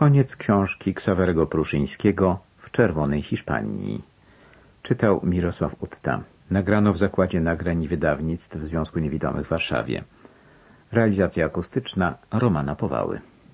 Koniec książki Ksawerego Pruszyńskiego w Czerwonej Hiszpanii. Czytał Mirosław Utta. Nagrano w Zakładzie Nagrań i Wydawnictw w Związku Niewidomych w Warszawie. Realizacja akustyczna Romana Powały.